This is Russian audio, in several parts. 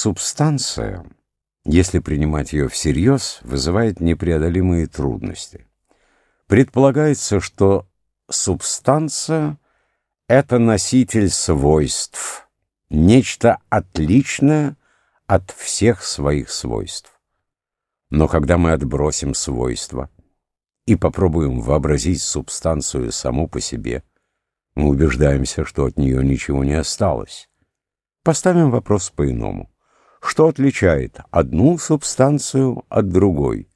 Субстанция, если принимать ее всерьез, вызывает непреодолимые трудности. Предполагается, что субстанция — это носитель свойств, нечто отличное от всех своих свойств. Но когда мы отбросим свойства и попробуем вообразить субстанцию саму по себе, мы убеждаемся, что от нее ничего не осталось. Поставим вопрос по-иному. Что отличает одну субстанцию от другой?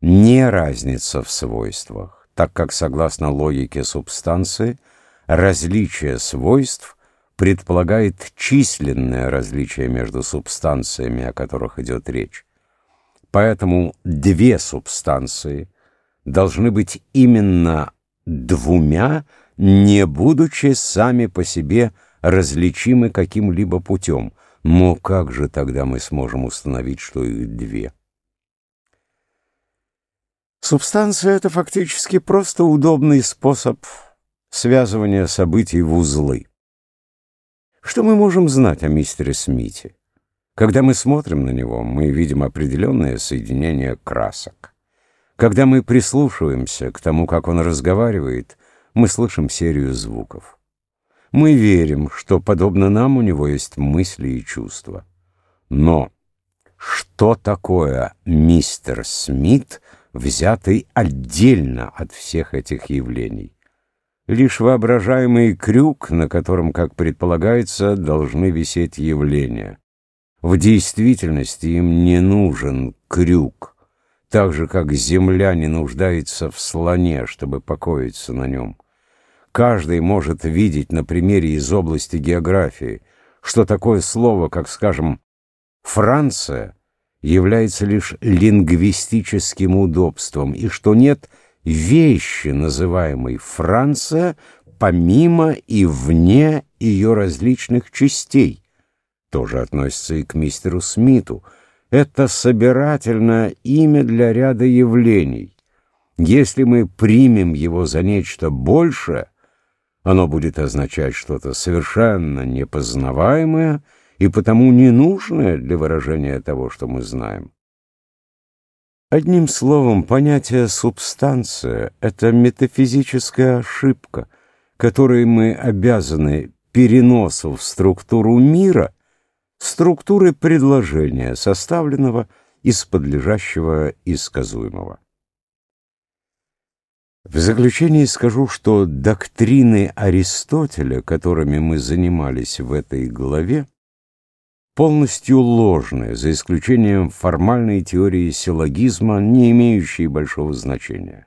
Не разница в свойствах, так как, согласно логике субстанции, различие свойств предполагает численное различие между субстанциями, о которых идет речь. Поэтому две субстанции должны быть именно двумя, не будучи сами по себе различимы каким-либо путем. Но как же тогда мы сможем установить, что их две? Субстанция — это фактически просто удобный способ связывания событий в узлы. Что мы можем знать о мистере Смите? Когда мы смотрим на него, мы видим определенное соединение красок. Когда мы прислушиваемся к тому, как он разговаривает, мы слышим серию звуков. Мы верим, что, подобно нам, у него есть мысли и чувства. Но что такое мистер Смит, взятый отдельно от всех этих явлений? Лишь воображаемый крюк, на котором, как предполагается, должны висеть явления. В действительности им не нужен крюк, так же, как земля не нуждается в слоне, чтобы покоиться на нем. Каждый может видеть на примере из области географии, что такое слово, как, скажем, «Франция», является лишь лингвистическим удобством, и что нет вещи, называемой «Франция», помимо и вне ее различных частей. Тоже относится и к мистеру Смиту. Это собирательное имя для ряда явлений. Если мы примем его за нечто большее, оно будет означать что-то совершенно непознаваемое и потому ненужное для выражения того, что мы знаем. Одним словом, понятие «субстанция» — это метафизическая ошибка, которой мы обязаны переносу в структуру мира структуры предложения, составленного из подлежащего и сказуемого. В заключение скажу, что доктрины Аристотеля, которыми мы занимались в этой главе, полностью ложны, за исключением формальной теории силлогизма, не имеющей большого значения.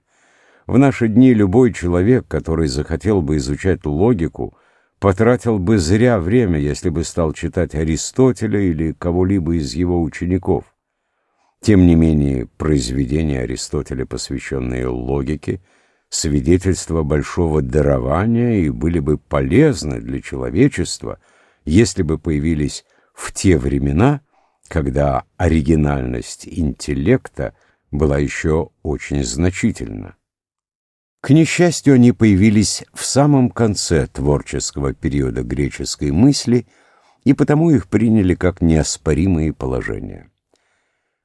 В наши дни любой человек, который захотел бы изучать логику, потратил бы зря время, если бы стал читать Аристотеля или кого-либо из его учеников. Тем не менее, произведения Аристотеля, посвященные логике, свидетельство большого дарования и были бы полезны для человечества, если бы появились в те времена, когда оригинальность интеллекта была еще очень значительна. К несчастью, они появились в самом конце творческого периода греческой мысли, и потому их приняли как неоспоримые положения.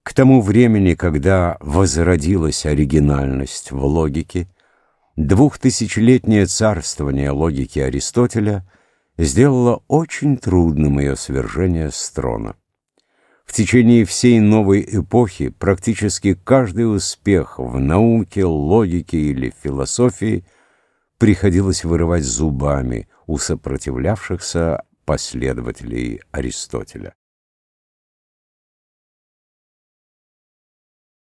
К тому времени, когда возродилась оригинальность в логике, Двухтысячелетнее царствование логики Аристотеля сделало очень трудным ее свержение с трона. В течение всей новой эпохи практически каждый успех в науке, логике или философии приходилось вырывать зубами у сопротивлявшихся последователей Аристотеля.